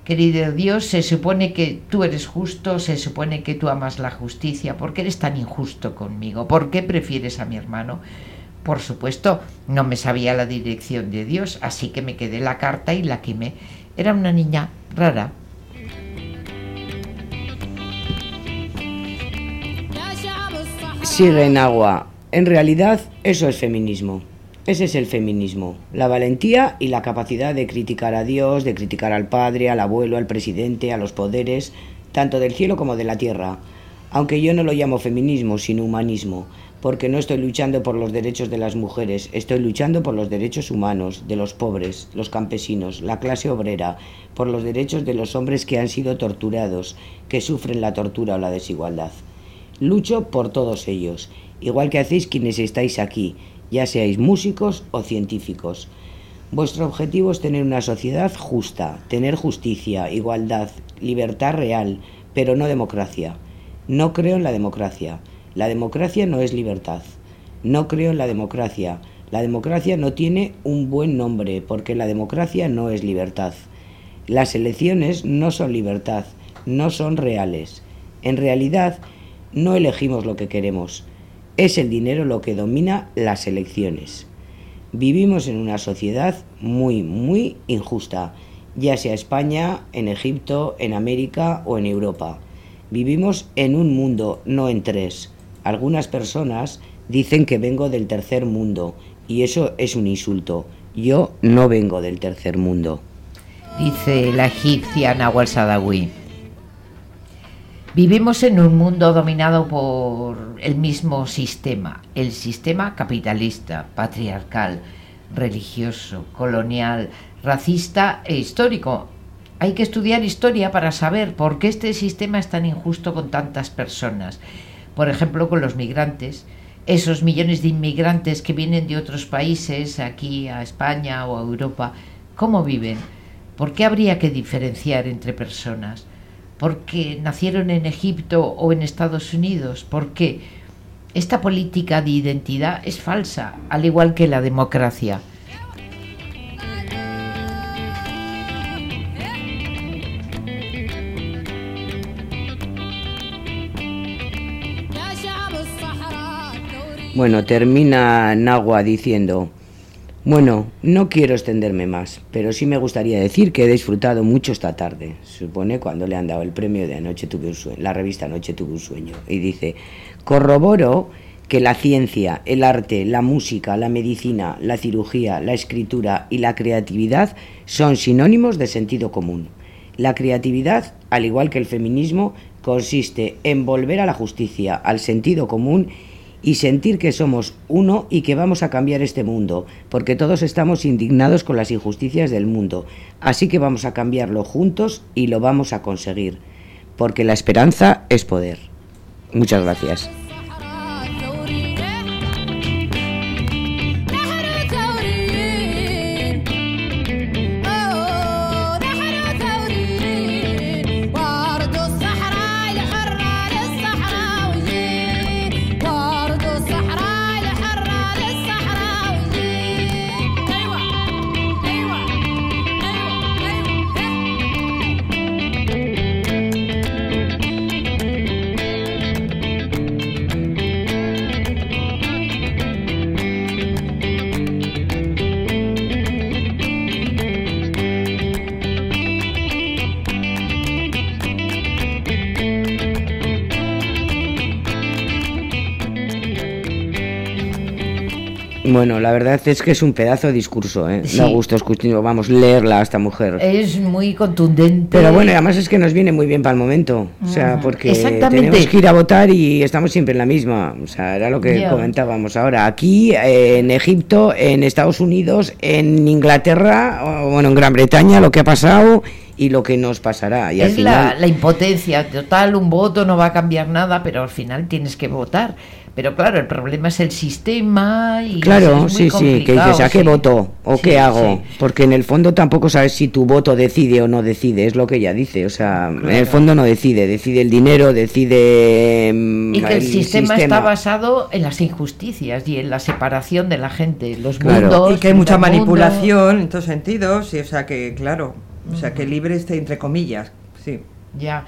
querido Dios, se supone que tú eres justo, se supone que tú amas la justicia, ¿por qué eres tan injusto conmigo? ¿Por qué prefieres a mi hermano? Por supuesto, no me sabía la dirección de Dios, así que me quedé la carta y la quemé. Era una niña rara. Sigue en agua. En realidad, eso es feminismo. Ese es el feminismo, la valentía y la capacidad de criticar a Dios, de criticar al padre, al abuelo, al presidente, a los poderes, tanto del cielo como de la tierra. Aunque yo no lo llamo feminismo, sino humanismo, porque no estoy luchando por los derechos de las mujeres, estoy luchando por los derechos humanos, de los pobres, los campesinos, la clase obrera, por los derechos de los hombres que han sido torturados, que sufren la tortura o la desigualdad. Lucho por todos ellos, igual que hacéis quienes estáis aquí, ya seáis músicos o científicos. Vuestro objetivo es tener una sociedad justa, tener justicia, igualdad, libertad real, pero no democracia. No creo en la democracia. La democracia no es libertad. No creo en la democracia. La democracia no tiene un buen nombre porque la democracia no es libertad. Las elecciones no son libertad, no son reales. En realidad, no elegimos lo que queremos. Es el dinero lo que domina las elecciones. Vivimos en una sociedad muy, muy injusta, ya sea España, en Egipto, en América o en Europa. Vivimos en un mundo, no en tres. Algunas personas dicen que vengo del tercer mundo y eso es un insulto. Yo no vengo del tercer mundo. Dice la egipcia Nawal Sadawi. Vivimos en un mundo dominado por el mismo sistema, el sistema capitalista, patriarcal, religioso, colonial, racista e histórico. Hay que estudiar historia para saber por qué este sistema es tan injusto con tantas personas. Por ejemplo, con los migrantes, esos millones de inmigrantes que vienen de otros países aquí a España o a Europa, ¿cómo viven? ¿Por qué habría que diferenciar entre personas? Porque nacieron en Egipto o en Estados Unidos, porque esta política de identidad es falsa, al igual que la democracia. Bueno, termina Nagua diciendo, bueno, no quiero extenderme más, pero sí me gustaría decir que he disfrutado mucho esta tarde. Supone cuando le han dado el premio de Anoche tuve un sueño, la revista Anoche tuve un sueño. Y dice, corroboro que la ciencia, el arte, la música, la medicina, la cirugía, la escritura y la creatividad son sinónimos de sentido común. La creatividad, al igual que el feminismo, consiste en volver a la justicia, al sentido común y sentir que somos uno y que vamos a cambiar este mundo, porque todos estamos indignados con las injusticias del mundo. Así que vamos a cambiarlo juntos y lo vamos a conseguir, porque la esperanza es poder. Muchas gracias. Bueno, la verdad es que es un pedazo de discurso, ¿eh? Sí. Da gusto escuchar, vamos, leerla a esta mujer. Es muy contundente. Pero bueno, además es que nos viene muy bien para el momento. O sea, porque tenemos que ir a votar y estamos siempre en la misma. O sea, era lo que comentábamos ahora. Aquí, eh, en Egipto, en Estados Unidos, en Inglaterra, o, bueno, en Gran Bretaña, lo que ha pasado y lo que nos pasará. Y al es final, la, la impotencia. Total, un voto no va a cambiar nada, pero al final tienes que votar. Pero claro, el problema es el sistema y Claro, es muy sí, sí, que dices, ¿a qué sí. voto? ¿O Sí, qué hago? sí. Porque en el fondo tampoco sabes si tu voto decide o no decide, es lo que ella dice. O sea, en el fondo no decide, decide el dinero, decide mm, Y que el, sistema, está basado en las injusticias y en la separación de la gente, los Claro. mundos. Y que hay mucha mundo. manipulación en todos sentidos, y o sea que, claro, o sea que libre esté entre comillas, sí. Ya.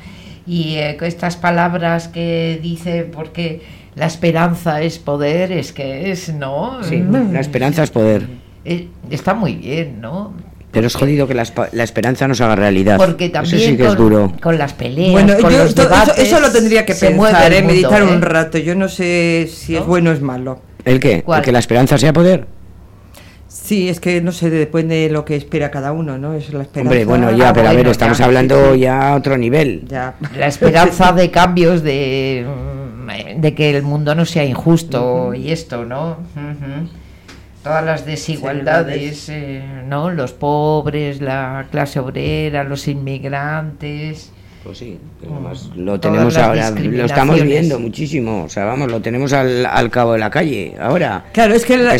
Y eh, estas palabras que dice, porque la esperanza es poder, es que es, ¿no? Sí, Mm. la esperanza es poder. Eh, está muy bien, ¿no? Pero es jodido que la, la esperanza nos haga realidad. Porque también Eso sí que con, es duro. con las peleas, Bueno, con yo los esto- eso, debates, eso lo tendría que se pensar, eh, mundo, meditar ¿eh? un rato. Yo no sé si es ¿No? bueno o es malo. ¿El qué? ¿El que la esperanza sea poder? Sí, es que no sé, depende de lo que espera cada uno, ¿no? Es la esperanza. Hombre, bueno, ya, pero a ver, estamos hablando ya a otro nivel. Ya. La esperanza de cambios, de, mm, de que el mundo no sea injusto y esto, ¿no? Ujú. Todas las desigualdades, eh, ¿no? Los pobres, la clase obrera, los inmigrantes. Pues sí, pero además lo Todas tenemos ahora, lo estamos viendo muchísimo. O sea, vamos, lo tenemos al, al cabo de la calle ahora. Claro, es que la,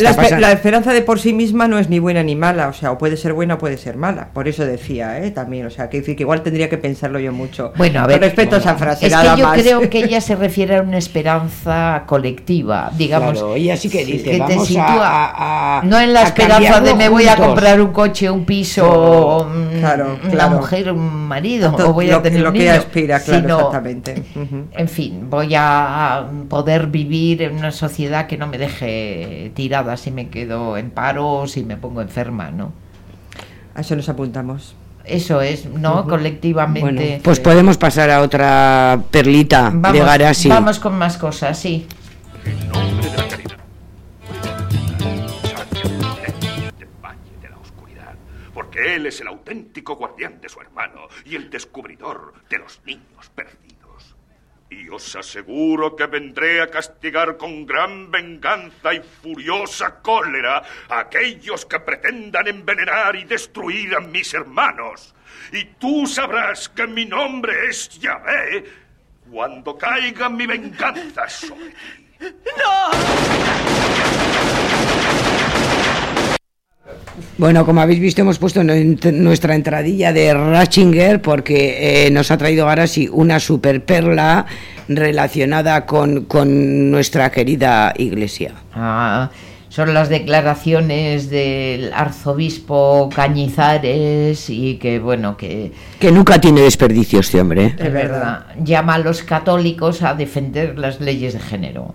esperanza de por sí misma no es ni buena ni mala, o sea, o puede ser buena o puede ser mala. Por eso decía, ¿eh? También, o sea, que, igual tendría que pensarlo yo mucho. Bueno, a ver, Con respecto a esa frase, Es nada que yo más. creo que ella se refiere a una esperanza colectiva, digamos. Claro, ella sí que dice, que te vamos a- sitúa- a- a- no en la esperanza de me voy a comprar un coche, un piso, Claro, mm, claro, una claro. mujer, un marido, To- o voy a lo, que- tener lo que niño, ella aspira, claro, sino, exactamente. Ujú. En fin, voy a poder vivir en una sociedad que no me deje tirada si me quedo en paro o si me pongo enferma, ¿no? A eso nos apuntamos. Eso es, ¿no? Colectivamente. Bueno, pues podemos pasar a otra perlita de vamos, Garasi. vamos con más cosas, sí. En nombre de la caridad. Él es el auténtico guardián de su hermano y el descubridor de los niños perdidos. Y os aseguro que vendré a castigar con gran venganza y furiosa cólera a aquellos que pretendan envenenar y destruir a mis hermanos. Y tú sabrás que mi nombre es Yahvé cuando caiga mi venganza sobre ti. Bueno, como habéis visto, hemos puesto nuestra entradilla de Ratchinger porque eh, nos ha traído Garasi una super perla relacionada con, con nuestra querida iglesia. Ah, son las declaraciones del arzobispo Cañizares y que, bueno, que Que nunca tiene desperdicio este hombre. ¿eh? es verdad, llama a los católicos a defender las leyes de género.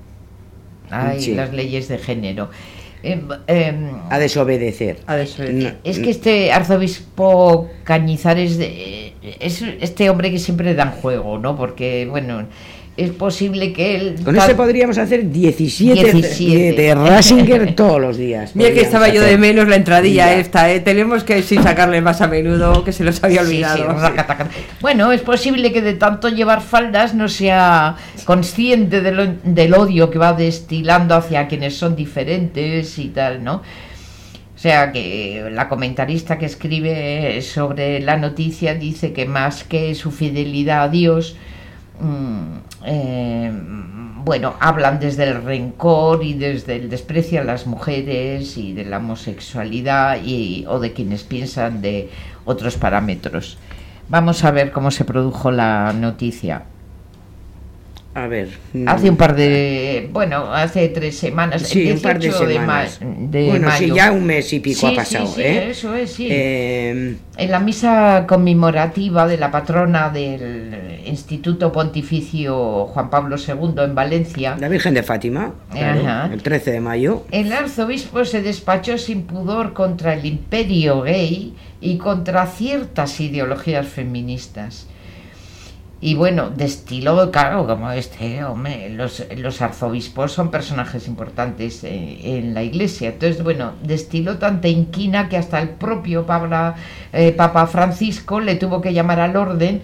Ay, Sí. las leyes de género. Em, em, A desobedecer. A es. No, es que este arzobispo Cañizares de- es este hombre que siempre dan juego, ¿no? Porque, bueno, es posible que él... Con ese podríamos hacer 17, 17. de Rasinger todos los días. Mira que estaba yo de menos la entradilla Ya. esta, ¿eh? Tenemos que sí sacarle más a menudo, que se los había Sí, sí, olvidado. raca, taca. Bueno, es posible que de tanto llevar faldas no sea consciente de lo- del odio que va destilando hacia quienes son diferentes y tal, ¿no? O sea que la comentarista que escribe sobre la noticia dice que más que su fidelidad a Dios, eh, bueno, hablan desde el rencor y desde el desprecio a las mujeres y de la homosexualidad y, o de quienes piensan de otros parámetros. Vamos a ver cómo se produjo la noticia. A ver. Hace mm, un par de, bueno, hace tres semanas, Sí, un par de 18 de, ma- semanas. de bueno, sí, mayo. ya un mes y pico Sí, ha sí, pasado, sí, ¿eh? eso es, sí. Eh, En la misa conmemorativa de la patrona del Instituto Pontificio Juan Pablo II en Valencia, la Virgen de Fátima, claro, el 13 de mayo. el arzobispo se despachó sin pudor contra el imperio gay y contra ciertas ideologías feministas. Y bueno, destiló, claro, como este, hombre, los, los arzobispos son personajes importantes eh, en la iglesia. Entonces, bueno, destiló tanta inquina que hasta el propio Pabla- eh, Papa Francisco le tuvo que llamar al orden.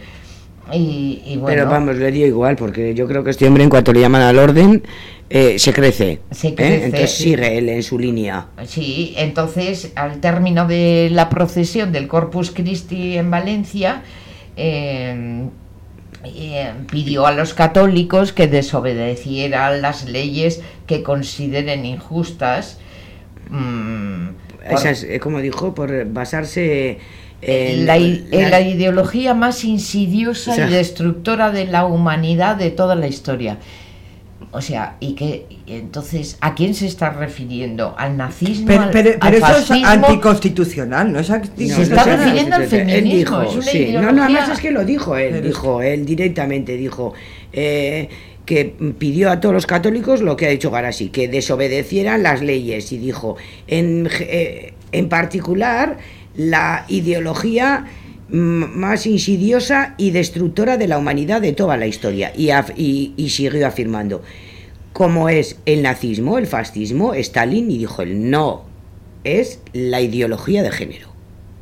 Y, y bueno, Pero vamos, le dio igual, porque yo creo que este hombre, en cuanto le llaman al orden, eh, se crece. Se ¿eh? Entonces sí. sigue él en su línea. Sí, entonces al término de la procesión del Corpus Christi en Valencia, eh, eh, pidió a los católicos que desobedecieran las leyes que consideren injustas. mm, por- Esa es, eh, como dijo, por basarse en la, i- en la- la ideología más insidiosa O sea- y destructora de la humanidad de toda la historia. O sea, y que entonces, ¿a quién se está refiriendo? ¿Al nazismo? Pero, al- pero, al pero eso es fascismo? anticonstitucional, ¿no es Se está refiriendo al feminismo, dijo, es una sí, no, ideología- no, más es que lo dijo él, Pero es dijo él directamente, dijo eh, que pidió a todos los católicos lo que ha dicho Garasi, que desobedecieran las leyes y dijo, en, eh, en particular, la ideología mm, más insidiosa y destructora de la humanidad de toda la historia. Y, af- y- y siguió afirmando, como es el nazismo, el fascismo, Stalin, y dijo él, no, es la ideología de género.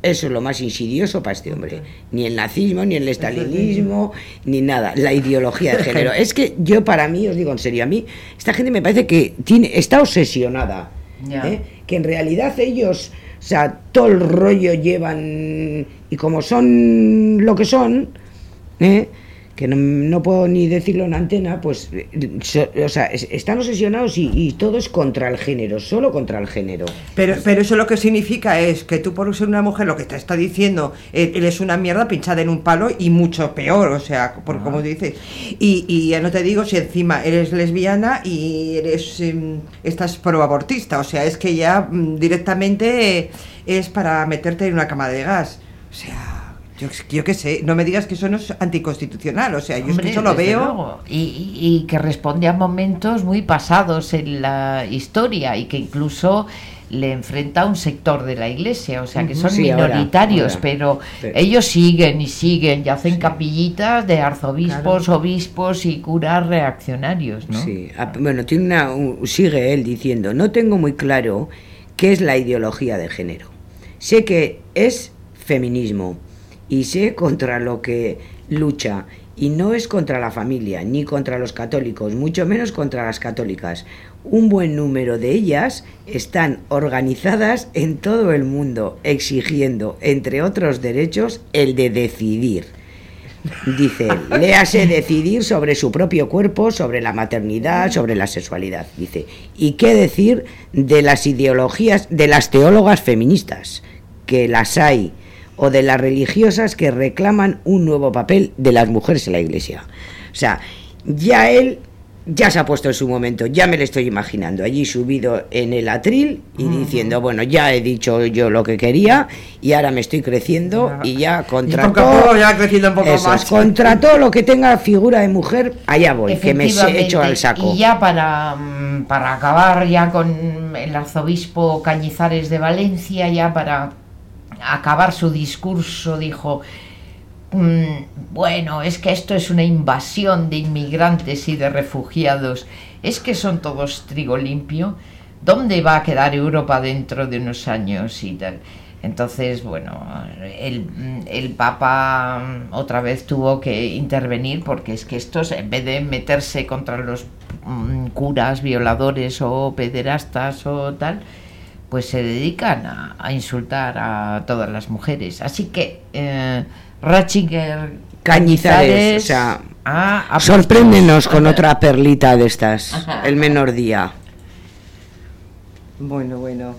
Eso es lo más insidioso para este hombre. Ni el nazismo, ni el estalinismo, ni nada. La ideología de género. Es que yo para mí, os digo en serio, a mí esta gente me parece que tiene, está obsesionada. ¿eh? Que en realidad ellos, o sea, todo el rollo llevan... Y como son lo que son, ¿eh? Que no, no puedo ni decirlo en antena, pues, eh, so- o sea, es- están obsesionados y, y todo es contra el género, solo contra el género. Pero, pero eso lo que significa es que tú por ser una mujer lo que te está diciendo, eh, eres una mierda pinchada en un palo y mucho peor, o sea, por como dices. Y, y ya no te digo si encima eres lesbiana y eres em, estás proabortista, o sea, es que ya mm, directamente eh, es para meterte en una cama de gas. O sea, yo, yo qué sé, no me digas que eso no es anticonstitucional, o sea, yo es que eso lo veo. Y, y- que responde a momentos muy pasados en la historia y que incluso le enfrenta a un sector de la iglesia, o sea que son Sí, minoritarios, ahora. pero Sí. ellos siguen y siguen y hacen capillitas de arzobispos, obispos y curas reaccionarios, ¿no? Sí, ah, bueno, tiene una, un- sigue él diciendo, no tengo muy claro qué es la ideología de género. Sé que es feminismo y sé contra lo que lucha y no es contra la familia ni contra los católicos, mucho menos contra las católicas. Un buen número de ellas están organizadas en todo el mundo exigiendo, entre otros derechos, el de decidir. Dice, léase decidir sobre su propio cuerpo, sobre la maternidad, sobre la sexualidad. Dice, ¿y qué decir de las ideologías, de las teólogas feministas, que las hay, o de las religiosas que reclaman un nuevo papel de las mujeres en la iglesia? O sea, ya él ya se ha puesto en su momento, ya me lo estoy imaginando, allí subido en el atril y diciendo, bueno, ya he dicho yo lo que quería y ahora me estoy creciendo y ya contra poco todo, ya creciendo un poco eso más. contra todo lo que tenga figura de mujer, allá voy, que me he hecho al saco. Y ya para, mm, para acabar ya con el arzobispo Cañizares de Valencia, ya para acabar su discurso, dijo, mm, bueno, es que esto es una invasión de inmigrantes y de refugiados, es que son todos trigo limpio, ¿dónde va a quedar Europa dentro de unos años y tal? Entonces, bueno, el, el, Papa mm, otra vez tuvo que intervenir porque es que estos, en vez de meterse contra los mm, curas violadores o pederastas o tal, pues se dedican a, a insultar a todas las mujeres. Así que eh, Ratzinger Cañizares, o sea, sorpréndenos con otra perlita de estas, el menor día. Bueno, bueno.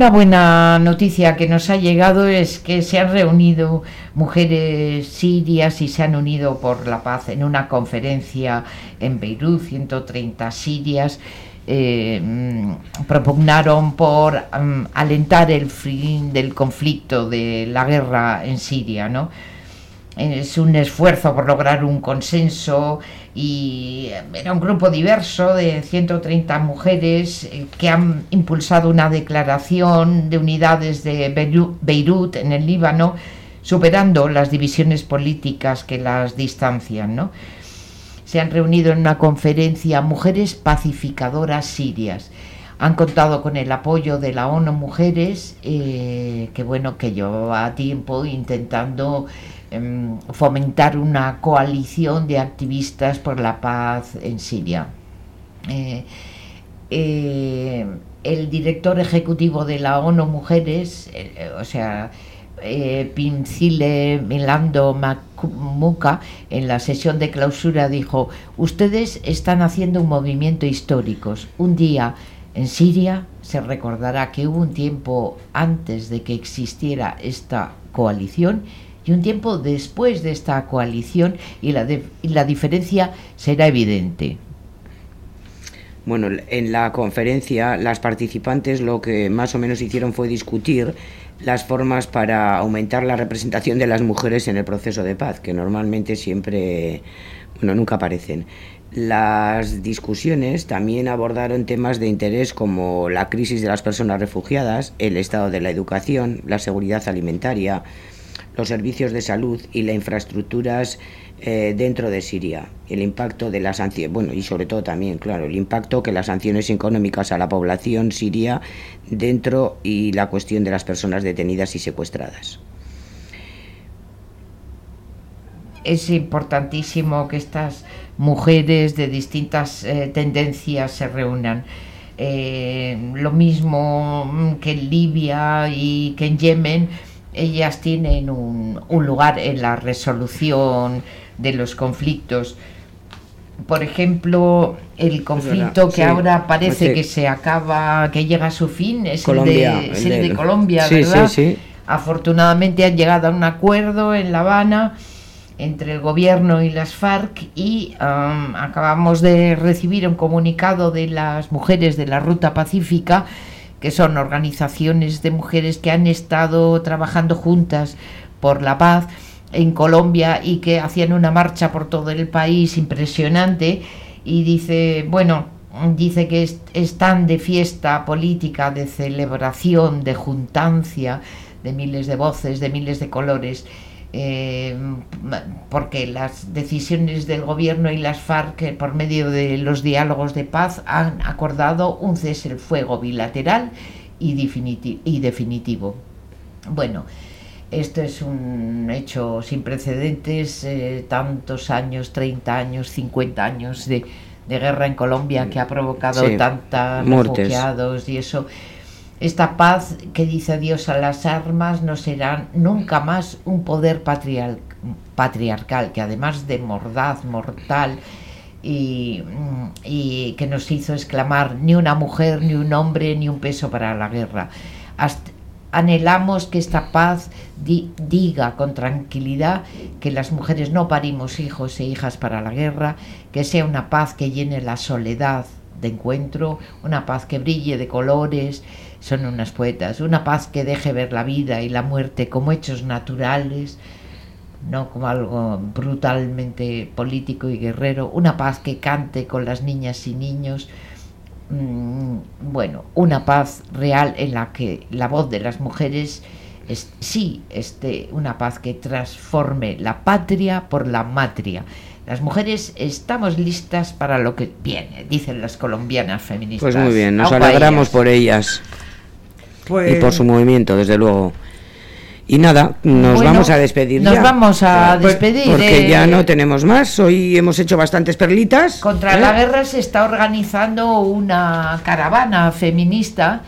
Una buena noticia que nos ha llegado es que se han reunido mujeres sirias y se han unido por la paz en una conferencia en Beirut, 130 sirias. eh, mm, propugnaron por mm, alentar el fin del conflicto, de la guerra en Siria, ¿no? Es un esfuerzo por lograr un consenso y era un grupo diverso de 130 mujeres eh, que han impulsado una declaración de unidades de Beiru- Beirut en el Líbano superando las divisiones políticas que las distancian, ¿no? Se han reunido en una conferencia mujeres pacificadoras sirias. Han contado con el apoyo de la ONU Mujeres, eh, que bueno, que llevaba tiempo intentando fomentar una coalición de activistas por la paz en Siria. Eh, eh, el director ejecutivo de la ONU Mujeres, eh, o sea, eh, Pincile Milando Muca, en la sesión de clausura dijo, ustedes están haciendo un movimiento histórico. Un día en Siria se recordará que hubo un tiempo antes de que existiera esta coalición un tiempo después de esta coalición y la, de- y la diferencia será evidente. Bueno, en la conferencia las participantes lo que más o menos hicieron fue discutir las formas para aumentar la representación de las mujeres en el proceso de paz, que normalmente siempre, bueno, nunca aparecen. Las discusiones también abordaron temas de interés como la crisis de las personas refugiadas, el estado de la educación, la seguridad alimentaria, los servicios de salud y las infraestructuras eh, dentro de Siria, el impacto de las sanciones, bueno, y sobre todo también, claro, el impacto que las sanciones económicas a la población siria dentro y la cuestión de las personas detenidas y secuestradas. es importantísimo que estas mujeres de distintas eh, tendencias se reúnan. Eh, lo mismo que en Libia y que en Yemen, ellas tienen un, un lugar en la resolución de los conflictos. Por ejemplo, el conflicto que sí. ahora parece Este- que se acaba, que llega a su fin, es Colombia, el de, es el el de del- Colombia, Sí, ¿verdad? Afortunadamente han llegado a un acuerdo en La Habana entre el gobierno y las FARC y am, acabamos de recibir un comunicado de las mujeres de la Ruta Pacífica, que son organizaciones de mujeres que han estado trabajando juntas por la paz en Colombia y que hacían una marcha por todo el país impresionante y dice, bueno, dice que es- están de fiesta política, de celebración, de juntancia, de miles de voces, de miles de colores, eh, porque las decisiones del gobierno y las FARC, eh, por medio de los diálogos de paz, han acordado un cese el fuego bilateral y, definiti- y definitivo. Bueno, Esto es un hecho sin precedentes, eh, tantos años, 30 años, 50 años de, de guerra en Colombia que ha provocado Sí, tantos refugiados y eso. Esta paz que dice Dios a las armas no será nunca más un poder patriarcal, que además de mordaz, mortal, y, mm, y que nos hizo exclamar ni una mujer, ni un hombre, ni un peso para la guerra. Anhelamos que esta paz di- diga con tranquilidad que las mujeres no parimos hijos e hijas para la guerra, que sea una paz que llene la soledad de encuentro, una paz que brille de colores, son unas poetas, una paz que deje ver la vida y la muerte como hechos naturales, no como algo brutalmente político y guerrero, una paz que cante con las niñas y niños, mm, bueno, una paz real en la que la voz de las mujeres es sí, este, una paz que transforme la patria por la matria. Las mujeres estamos listas para lo que viene, dicen las colombianas feministas. Pues muy bien, nos alegramos ellas. por ellas Pues, y por su movimiento, desde luego. Y nada, nos Bueno, vamos a despedir Nos ya. vamos a Pues, despedir. Porque eh, ya no tenemos más. Hoy hemos hecho bastantes perlitas. Contra ¿eh? la guerra se está organizando una caravana feminista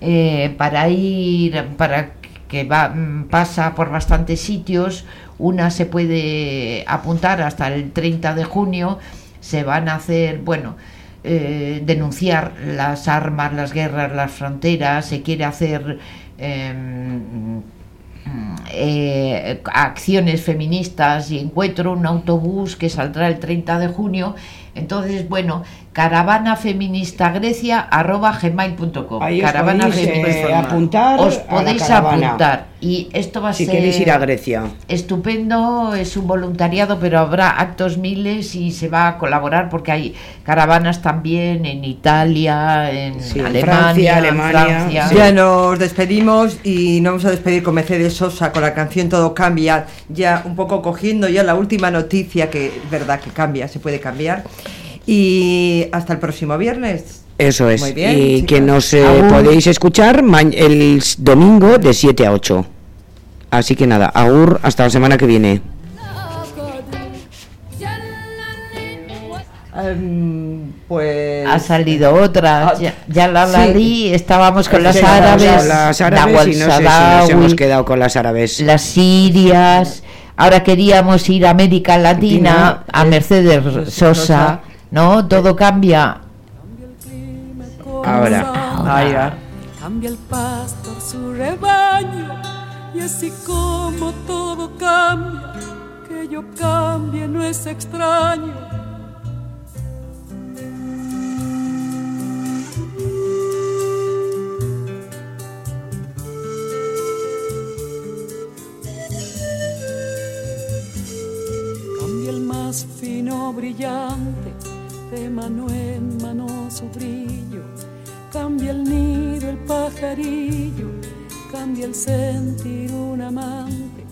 eh, para ir, para que va, mm, pasa por bastantes sitios. Una se puede apuntar hasta el 30 de junio. Se van a hacer, bueno, eh, denunciar las armas, las guerras, las fronteras. Se quiere hacer em, eh, acciones feministas y encuentro un autobús que saldrá el 30 de junio. Entonces, bueno, caravana feminista Grecia arroba gmail.com. Ahí os Caravana podéis, eh, feminista. apuntar Os podéis apuntar. Y esto va a Si ser queréis ir a Grecia. estupendo, es un voluntariado, pero habrá actos miles y se va a colaborar porque hay caravanas también en Italia, en Sí, Alemania, Francia, en Alemania, Francia. sí. Ya nos despedimos y nos vamos a despedir con Mercedes Sosa con la canción Todo Cambia, ya un poco cogiendo ya la última noticia que es verdad que cambia, se puede cambiar. Y hasta el próximo viernes. Eso es. Muy bien, y chicas. que nos eh, podéis escuchar el domingo de 7 a 8. Así que nada, agur hasta la semana que viene. Em, pues Ha salido otra, Ah, ya, ya la sí. Lalí, estábamos con las árabes, las árabes y no sé si nos hemos quedado con las árabes. las sirias, ahora queríamos ir a América Latina, Latina, a Mercedes Sosa, ¿no? Todo cambia. Ahora. Ahí va. Cambia el pastor su rebaño y así como todo cambia, que yo cambie no es extraño. Cambia el más fino brillante, de mano en mano su brillo. Cambia el nido, el pajarillo, cambia el sentir un amante,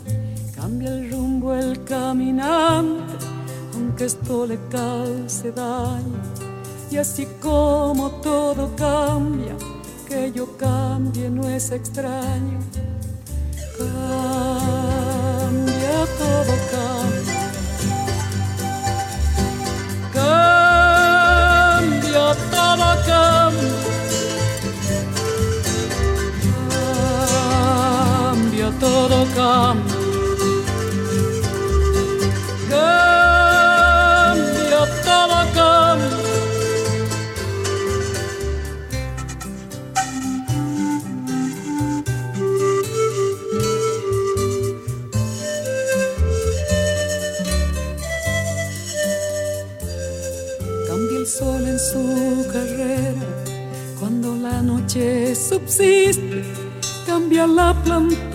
cambia el rumbo, el caminante, aunque esto le cause daño. Y así como todo cambia, que yo cambie no es extraño. Cambia, todo cambia. Todo cambia. Todo. Cambia, noche subsiste. Cambia la planta